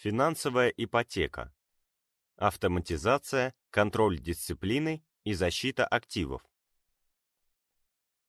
Финансовая ипотека. Автоматизация, контроль дисциплины и защита активов.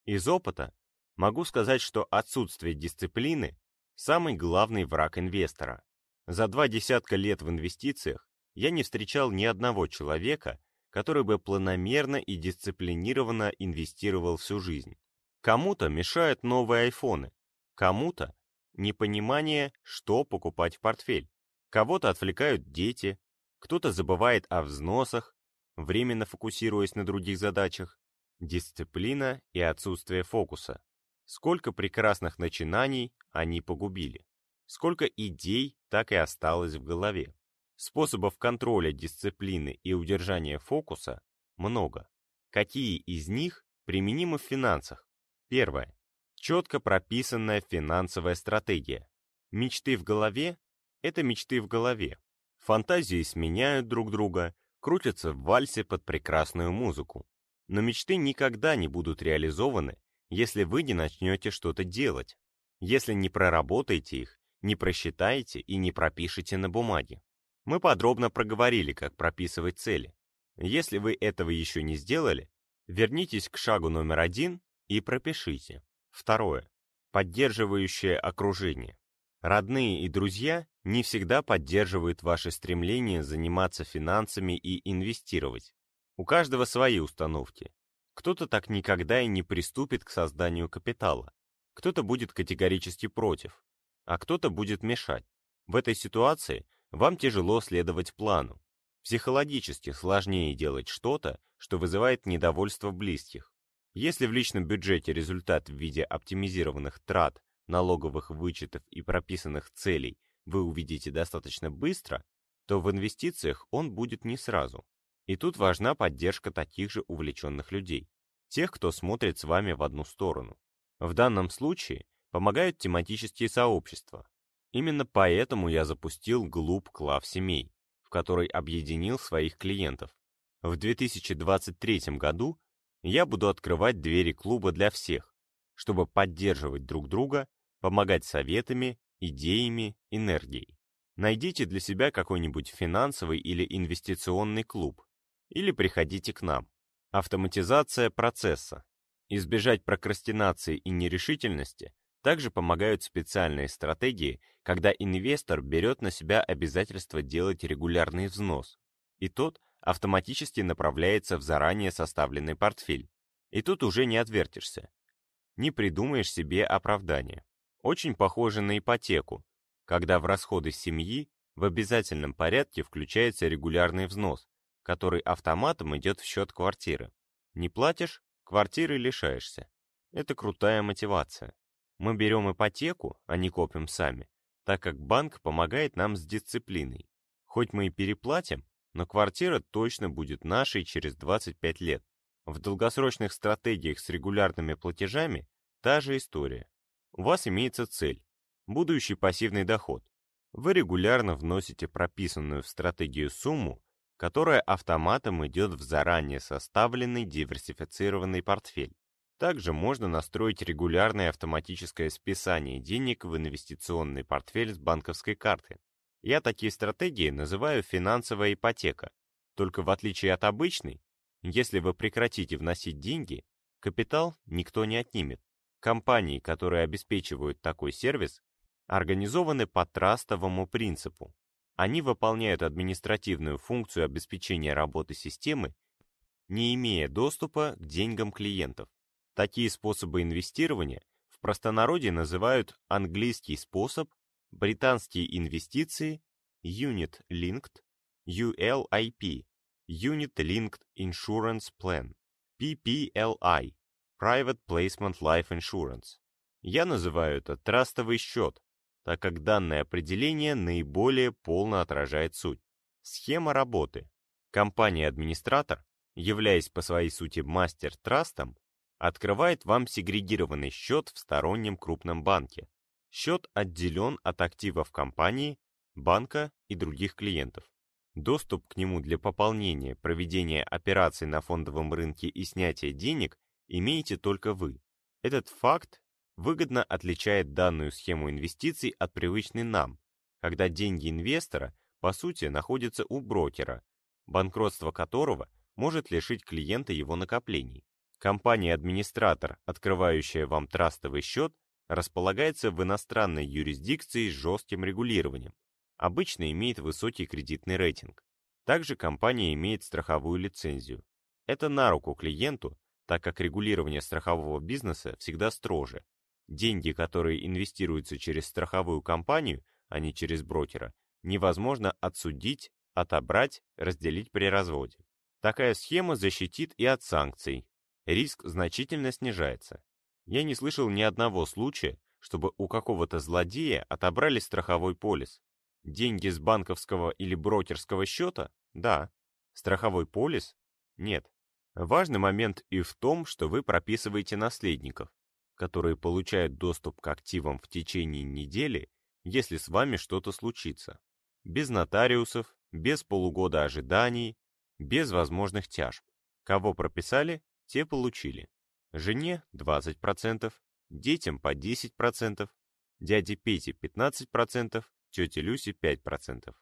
Из опыта могу сказать, что отсутствие дисциплины – самый главный враг инвестора. За два десятка лет в инвестициях я не встречал ни одного человека, который бы планомерно и дисциплинированно инвестировал всю жизнь. Кому-то мешают новые айфоны, кому-то непонимание, что покупать в портфель. Кого-то отвлекают дети, кто-то забывает о взносах, временно фокусируясь на других задачах. Дисциплина и отсутствие фокуса. Сколько прекрасных начинаний они погубили. Сколько идей так и осталось в голове. Способов контроля дисциплины и удержания фокуса много. Какие из них применимы в финансах? Первое. Четко прописанная финансовая стратегия. Мечты в голове – это мечты в голове. Фантазии сменяют друг друга, крутятся в вальсе под прекрасную музыку. Но мечты никогда не будут реализованы, если вы не начнете что-то делать, если не проработаете их, не просчитаете и не пропишете на бумаге. Мы подробно проговорили, как прописывать цели. Если вы этого еще не сделали, вернитесь к шагу номер один и пропишите. Второе. Поддерживающее окружение. Родные и друзья не всегда поддерживают ваше стремление заниматься финансами и инвестировать. У каждого свои установки. Кто-то так никогда и не приступит к созданию капитала. Кто-то будет категорически против, а кто-то будет мешать. В этой ситуации вам тяжело следовать плану. Психологически сложнее делать что-то, что вызывает недовольство близких. Если в личном бюджете результат в виде оптимизированных трат налоговых вычетов и прописанных целей вы увидите достаточно быстро, то в инвестициях он будет не сразу. И тут важна поддержка таких же увлеченных людей, тех, кто смотрит с вами в одну сторону. В данном случае помогают тематические сообщества. Именно поэтому я запустил Глуб Клав семей, в который объединил своих клиентов. В 2023 году я буду открывать двери клуба для всех, чтобы поддерживать друг друга помогать советами, идеями, энергией. Найдите для себя какой-нибудь финансовый или инвестиционный клуб. Или приходите к нам. Автоматизация процесса. Избежать прокрастинации и нерешительности также помогают специальные стратегии, когда инвестор берет на себя обязательство делать регулярный взнос, и тот автоматически направляется в заранее составленный портфель. И тут уже не отвертишься. Не придумаешь себе оправдания очень похоже на ипотеку, когда в расходы семьи в обязательном порядке включается регулярный взнос, который автоматом идет в счет квартиры. Не платишь – квартиры лишаешься. Это крутая мотивация. Мы берем ипотеку, а не копим сами, так как банк помогает нам с дисциплиной. Хоть мы и переплатим, но квартира точно будет нашей через 25 лет. В долгосрочных стратегиях с регулярными платежами та же история. У вас имеется цель – будущий пассивный доход. Вы регулярно вносите прописанную в стратегию сумму, которая автоматом идет в заранее составленный диверсифицированный портфель. Также можно настроить регулярное автоматическое списание денег в инвестиционный портфель с банковской карты. Я такие стратегии называю финансовая ипотека. Только в отличие от обычной, если вы прекратите вносить деньги, капитал никто не отнимет. Компании, которые обеспечивают такой сервис, организованы по трастовому принципу. Они выполняют административную функцию обеспечения работы системы, не имея доступа к деньгам клиентов. Такие способы инвестирования в простонародье называют английский способ, британские инвестиции, Unit Linked, ULIP, Unit Linked Insurance Plan, PPLI, Private Placement Life Insurance. Я называю это трастовый счет, так как данное определение наиболее полно отражает суть. Схема работы. Компания-администратор, являясь по своей сути мастер-трастом, открывает вам сегрегированный счет в стороннем крупном банке. Счет отделен от активов компании, банка и других клиентов. Доступ к нему для пополнения, проведения операций на фондовом рынке и снятия денег имеете только вы. Этот факт выгодно отличает данную схему инвестиций от привычной нам, когда деньги инвестора, по сути, находятся у брокера, банкротство которого может лишить клиента его накоплений. Компания-администратор, открывающая вам трастовый счет, располагается в иностранной юрисдикции с жестким регулированием, обычно имеет высокий кредитный рейтинг. Также компания имеет страховую лицензию. Это на руку клиенту, так как регулирование страхового бизнеса всегда строже. Деньги, которые инвестируются через страховую компанию, а не через брокера, невозможно отсудить, отобрать, разделить при разводе. Такая схема защитит и от санкций. Риск значительно снижается. Я не слышал ни одного случая, чтобы у какого-то злодея отобрали страховой полис. Деньги с банковского или брокерского счета? Да. Страховой полис? Нет. Важный момент и в том, что вы прописываете наследников, которые получают доступ к активам в течение недели, если с вами что-то случится. Без нотариусов, без полугода ожиданий, без возможных тяжб. Кого прописали, те получили. Жене 20%, детям по 10%, дяде Пете 15%, тете Люсе 5%.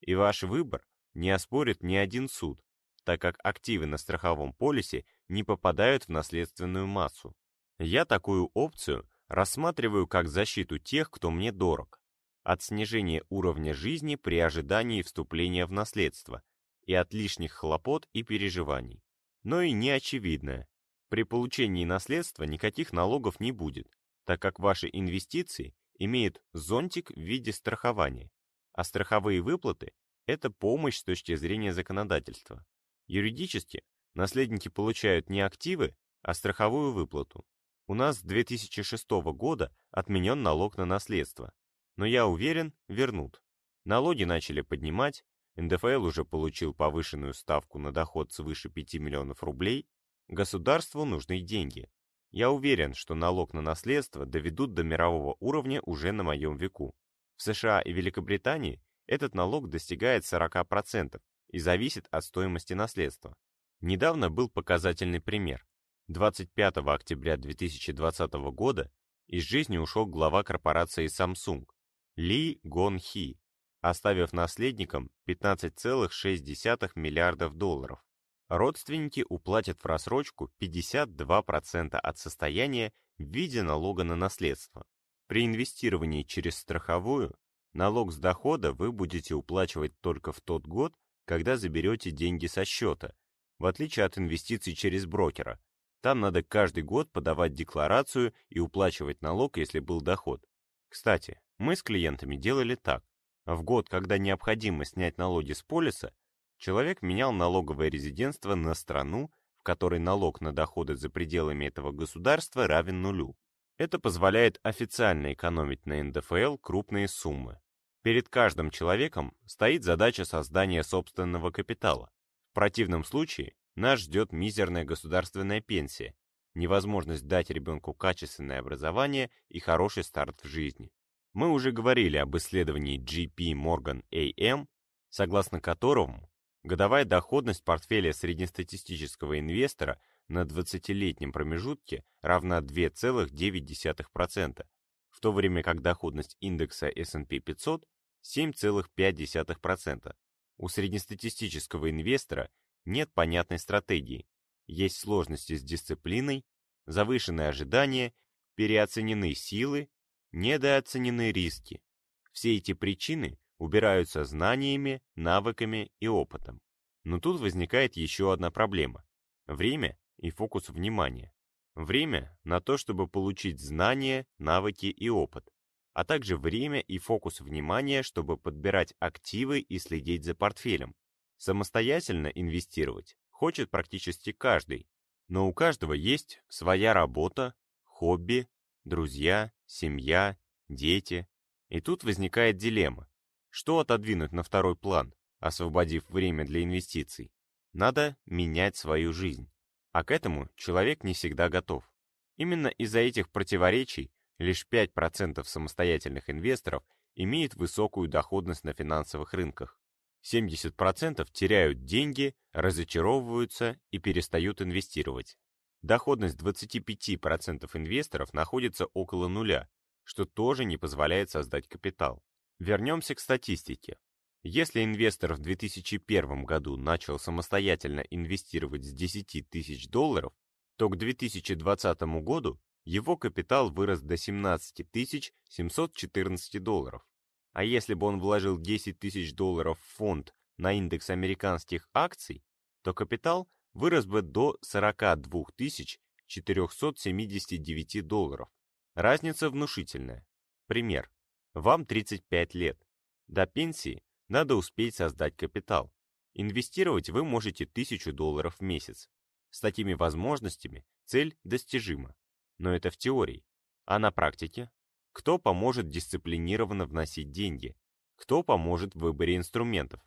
И ваш выбор не оспорит ни один суд, так как активы на страховом полисе не попадают в наследственную массу. Я такую опцию рассматриваю как защиту тех, кто мне дорог, от снижения уровня жизни при ожидании вступления в наследство и от лишних хлопот и переживаний. Но и не очевидное. При получении наследства никаких налогов не будет, так как ваши инвестиции имеют зонтик в виде страхования, а страховые выплаты – это помощь с точки зрения законодательства. Юридически наследники получают не активы, а страховую выплату. У нас с 2006 года отменен налог на наследство, но я уверен, вернут. Налоги начали поднимать, НДФЛ уже получил повышенную ставку на доход свыше 5 миллионов рублей, государству нужны деньги, я уверен, что налог на наследство доведут до мирового уровня уже на моем веку. В США и Великобритании этот налог достигает 40% и зависит от стоимости наследства. Недавно был показательный пример. 25 октября 2020 года из жизни ушел глава корпорации Samsung Ли Гон Хи, оставив наследникам 15,6 миллиардов долларов. Родственники уплатят в рассрочку 52% от состояния в виде налога на наследство. При инвестировании через страховую налог с дохода вы будете уплачивать только в тот год, когда заберете деньги со счета, в отличие от инвестиций через брокера. Там надо каждый год подавать декларацию и уплачивать налог, если был доход. Кстати, мы с клиентами делали так. В год, когда необходимо снять налоги с полиса, человек менял налоговое резидентство на страну, в которой налог на доходы за пределами этого государства равен нулю. Это позволяет официально экономить на НДФЛ крупные суммы. Перед каждым человеком стоит задача создания собственного капитала. В противном случае нас ждет мизерная государственная пенсия, невозможность дать ребенку качественное образование и хороший старт в жизни. Мы уже говорили об исследовании GP Morgan AM, согласно которому Годовая доходность портфеля среднестатистического инвестора на 20-летнем промежутке равна 2,9%, в то время как доходность индекса S&P 500 7,5%. У среднестатистического инвестора нет понятной стратегии, есть сложности с дисциплиной, завышенные ожидания, переоценены силы, недооценены риски. Все эти причины убираются знаниями, навыками и опытом. Но тут возникает еще одна проблема. Время и фокус внимания. Время на то, чтобы получить знания, навыки и опыт, а также время и фокус внимания, чтобы подбирать активы и следить за портфелем. Самостоятельно инвестировать хочет практически каждый, но у каждого есть своя работа, хобби, друзья, семья, дети. И тут возникает дилемма. Что отодвинуть на второй план, освободив время для инвестиций? Надо менять свою жизнь. А к этому человек не всегда готов. Именно из-за этих противоречий лишь 5% самостоятельных инвесторов имеют высокую доходность на финансовых рынках. 70% теряют деньги, разочаровываются и перестают инвестировать. Доходность 25% инвесторов находится около нуля, что тоже не позволяет создать капитал. Вернемся к статистике. Если инвестор в 2001 году начал самостоятельно инвестировать с 10 тысяч долларов, то к 2020 году его капитал вырос до 17 714 долларов. А если бы он вложил 10 тысяч долларов в фонд на индекс американских акций, то капитал вырос бы до 42 479 долларов. Разница внушительная. Пример. Вам 35 лет. До пенсии надо успеть создать капитал. Инвестировать вы можете 1000 долларов в месяц. С такими возможностями цель достижима. Но это в теории. А на практике? Кто поможет дисциплинированно вносить деньги? Кто поможет в выборе инструментов?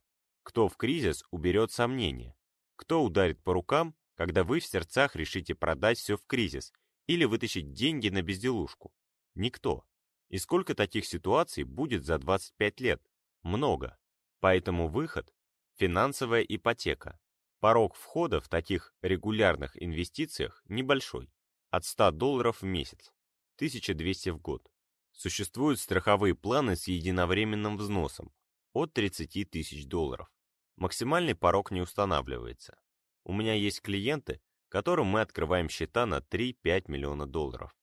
Кто в кризис уберет сомнения? Кто ударит по рукам, когда вы в сердцах решите продать все в кризис или вытащить деньги на безделушку? Никто. И сколько таких ситуаций будет за 25 лет? Много. Поэтому выход – финансовая ипотека. Порог входа в таких регулярных инвестициях небольшой – от 100 долларов в месяц, 1200 в год. Существуют страховые планы с единовременным взносом от 30 тысяч долларов. Максимальный порог не устанавливается. У меня есть клиенты, которым мы открываем счета на 3-5 миллиона долларов.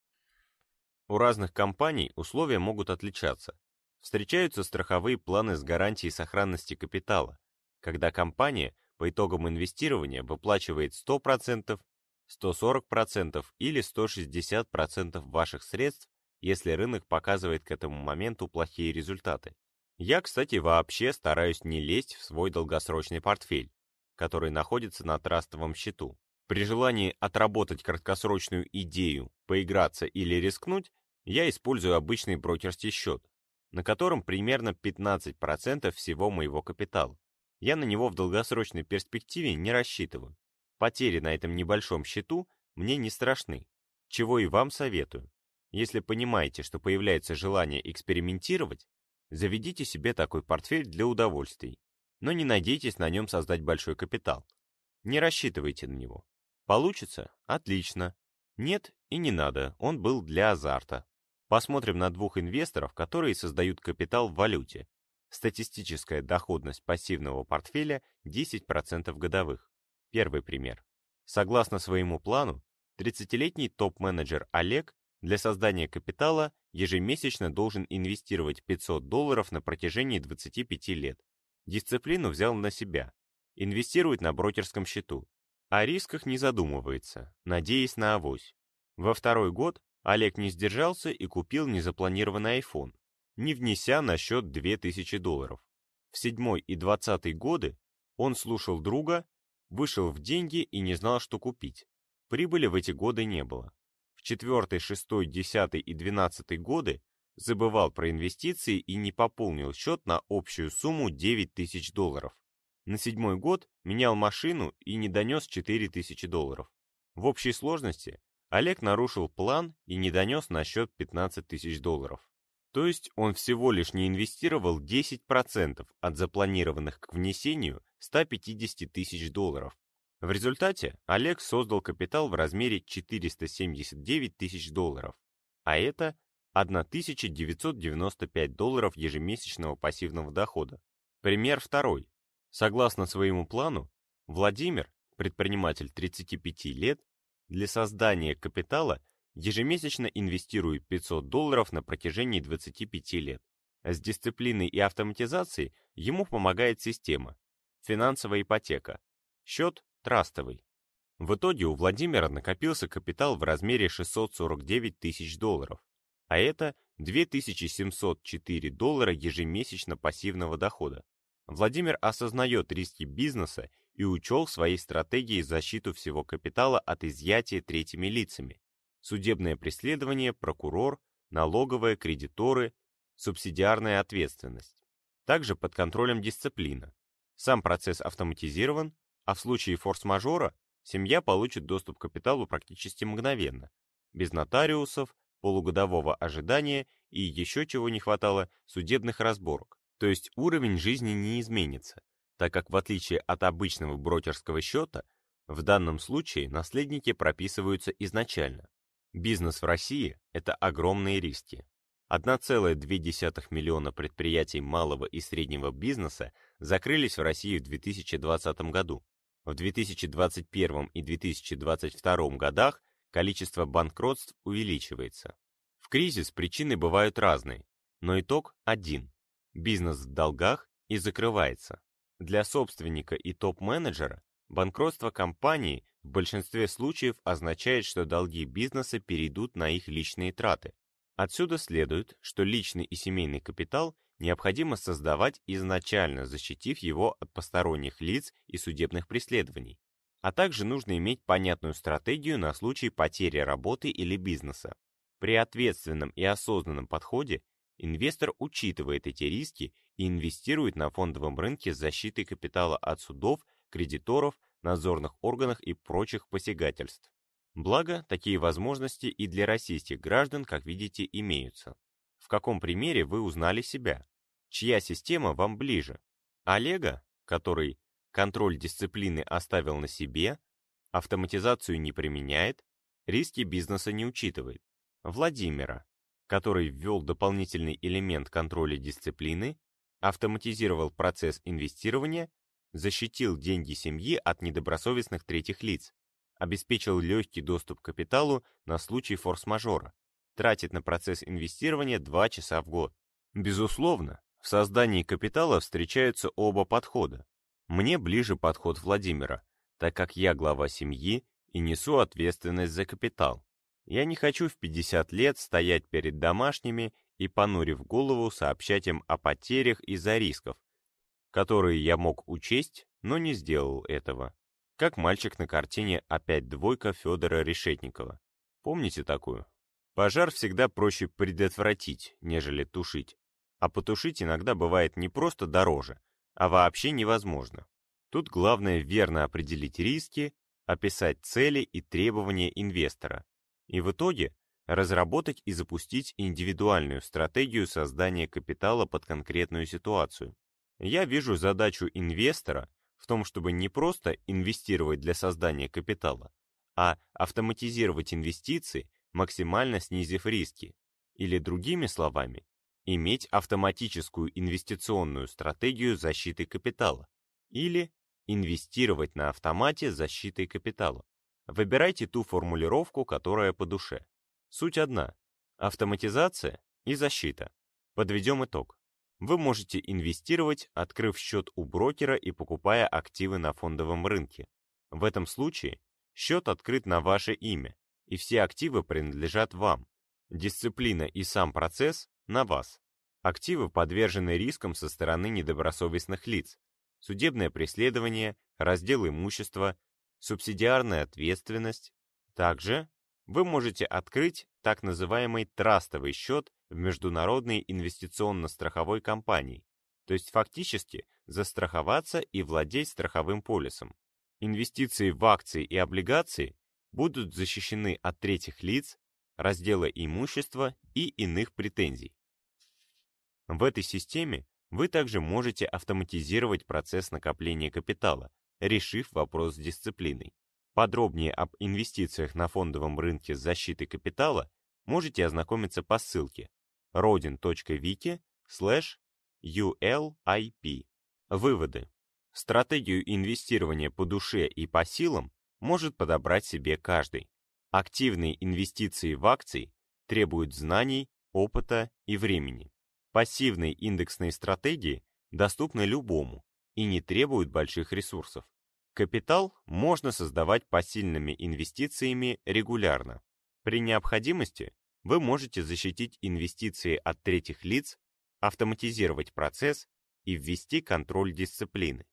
У разных компаний условия могут отличаться. Встречаются страховые планы с гарантией сохранности капитала, когда компания по итогам инвестирования выплачивает 100%, 140% или 160% ваших средств, если рынок показывает к этому моменту плохие результаты. Я, кстати, вообще стараюсь не лезть в свой долгосрочный портфель, который находится на трастовом счету. При желании отработать краткосрочную идею, поиграться или рискнуть, я использую обычный брокерский счет, на котором примерно 15% всего моего капитала. Я на него в долгосрочной перспективе не рассчитываю. Потери на этом небольшом счету мне не страшны, чего и вам советую. Если понимаете, что появляется желание экспериментировать, Заведите себе такой портфель для удовольствий, но не надейтесь на нем создать большой капитал. Не рассчитывайте на него. Получится? Отлично. Нет и не надо, он был для азарта. Посмотрим на двух инвесторов, которые создают капитал в валюте. Статистическая доходность пассивного портфеля 10% годовых. Первый пример. Согласно своему плану, 30-летний топ-менеджер Олег для создания капитала ежемесячно должен инвестировать 500 долларов на протяжении 25 лет. Дисциплину взял на себя. Инвестирует на брокерском счету. О рисках не задумывается, надеясь на авось. Во второй год Олег не сдержался и купил незапланированный iPhone, не внеся на счет 2000 долларов. В седьмой и двадцатый годы он слушал друга, вышел в деньги и не знал, что купить. Прибыли в эти годы не было четвертый, шестой, десятый и двенадцатый годы забывал про инвестиции и не пополнил счет на общую сумму 9 тысяч долларов. На седьмой год менял машину и не донес 4 тысячи долларов. В общей сложности Олег нарушил план и не донес на счет 15 тысяч долларов. То есть он всего лишь не инвестировал 10% от запланированных к внесению 150 тысяч долларов. В результате Олег создал капитал в размере 479 тысяч долларов, а это 1995 долларов ежемесячного пассивного дохода. Пример второй. Согласно своему плану, Владимир, предприниматель 35 лет, для создания капитала ежемесячно инвестирует 500 долларов на протяжении 25 лет. С дисциплиной и автоматизацией ему помогает система. Финансовая ипотека. Счет трастовый. В итоге у Владимира накопился капитал в размере 649 тысяч долларов, а это 2704 доллара ежемесячно пассивного дохода. Владимир осознает риски бизнеса и учел в своей стратегии защиту всего капитала от изъятия третьими лицами. Судебное преследование, прокурор, налоговые, кредиторы, субсидиарная ответственность. Также под контролем дисциплина. Сам процесс автоматизирован, а в случае форс-мажора семья получит доступ к капиталу практически мгновенно, без нотариусов, полугодового ожидания и еще чего не хватало, судебных разборок. То есть уровень жизни не изменится, так как в отличие от обычного брокерского счета, в данном случае наследники прописываются изначально. Бизнес в России – это огромные риски. 1,2 миллиона предприятий малого и среднего бизнеса закрылись в России в 2020 году. В 2021 и 2022 годах количество банкротств увеличивается. В кризис причины бывают разные, но итог один. Бизнес в долгах и закрывается. Для собственника и топ-менеджера банкротство компании в большинстве случаев означает, что долги бизнеса перейдут на их личные траты. Отсюда следует, что личный и семейный капитал необходимо создавать изначально, защитив его от посторонних лиц и судебных преследований. А также нужно иметь понятную стратегию на случай потери работы или бизнеса. При ответственном и осознанном подходе инвестор учитывает эти риски и инвестирует на фондовом рынке с защитой капитала от судов, кредиторов, надзорных органов и прочих посягательств. Благо, такие возможности и для российских граждан, как видите, имеются. В каком примере вы узнали себя? Чья система вам ближе? Олега, который контроль дисциплины оставил на себе, автоматизацию не применяет, риски бизнеса не учитывает. Владимира, который ввел дополнительный элемент контроля дисциплины, автоматизировал процесс инвестирования, защитил деньги семьи от недобросовестных третьих лиц, обеспечил легкий доступ к капиталу на случай форс-мажора, тратит на процесс инвестирования 2 часа в год. Безусловно, в создании капитала встречаются оба подхода. Мне ближе подход Владимира, так как я глава семьи и несу ответственность за капитал. Я не хочу в 50 лет стоять перед домашними и, понурив голову, сообщать им о потерях из-за рисков, которые я мог учесть, но не сделал этого. Как мальчик на картине «Опять двойка» Федора Решетникова. Помните такую? Пожар всегда проще предотвратить, нежели тушить. А потушить иногда бывает не просто дороже, а вообще невозможно. Тут главное верно определить риски, описать цели и требования инвестора. И в итоге разработать и запустить индивидуальную стратегию создания капитала под конкретную ситуацию. Я вижу задачу инвестора в том, чтобы не просто инвестировать для создания капитала, а автоматизировать инвестиции, максимально снизив риски. Или другими словами, иметь автоматическую инвестиционную стратегию защиты капитала. Или инвестировать на автомате защитой капитала. Выбирайте ту формулировку, которая по душе. Суть одна – автоматизация и защита. Подведем итог. Вы можете инвестировать, открыв счет у брокера и покупая активы на фондовом рынке. В этом случае счет открыт на ваше имя, и все активы принадлежат вам. Дисциплина и сам процесс на вас. Активы подвержены рискам со стороны недобросовестных лиц. Судебное преследование, раздел имущества, субсидиарная ответственность. Также вы можете открыть так называемый трастовый счет в международной инвестиционно-страховой компании, то есть фактически застраховаться и владеть страховым полисом. Инвестиции в акции и облигации будут защищены от третьих лиц, раздела имущества и иных претензий. В этой системе вы также можете автоматизировать процесс накопления капитала, решив вопрос с дисциплиной. Подробнее об инвестициях на фондовом рынке с защитой капитала можете ознакомиться по ссылке rodin.wiki ulip. Выводы. Стратегию инвестирования по душе и по силам может подобрать себе каждый. Активные инвестиции в акции требуют знаний, опыта и времени. Пассивные индексные стратегии доступны любому и не требуют больших ресурсов. Капитал можно создавать пассивными инвестициями регулярно. При необходимости вы можете защитить инвестиции от третьих лиц, автоматизировать процесс и ввести контроль дисциплины.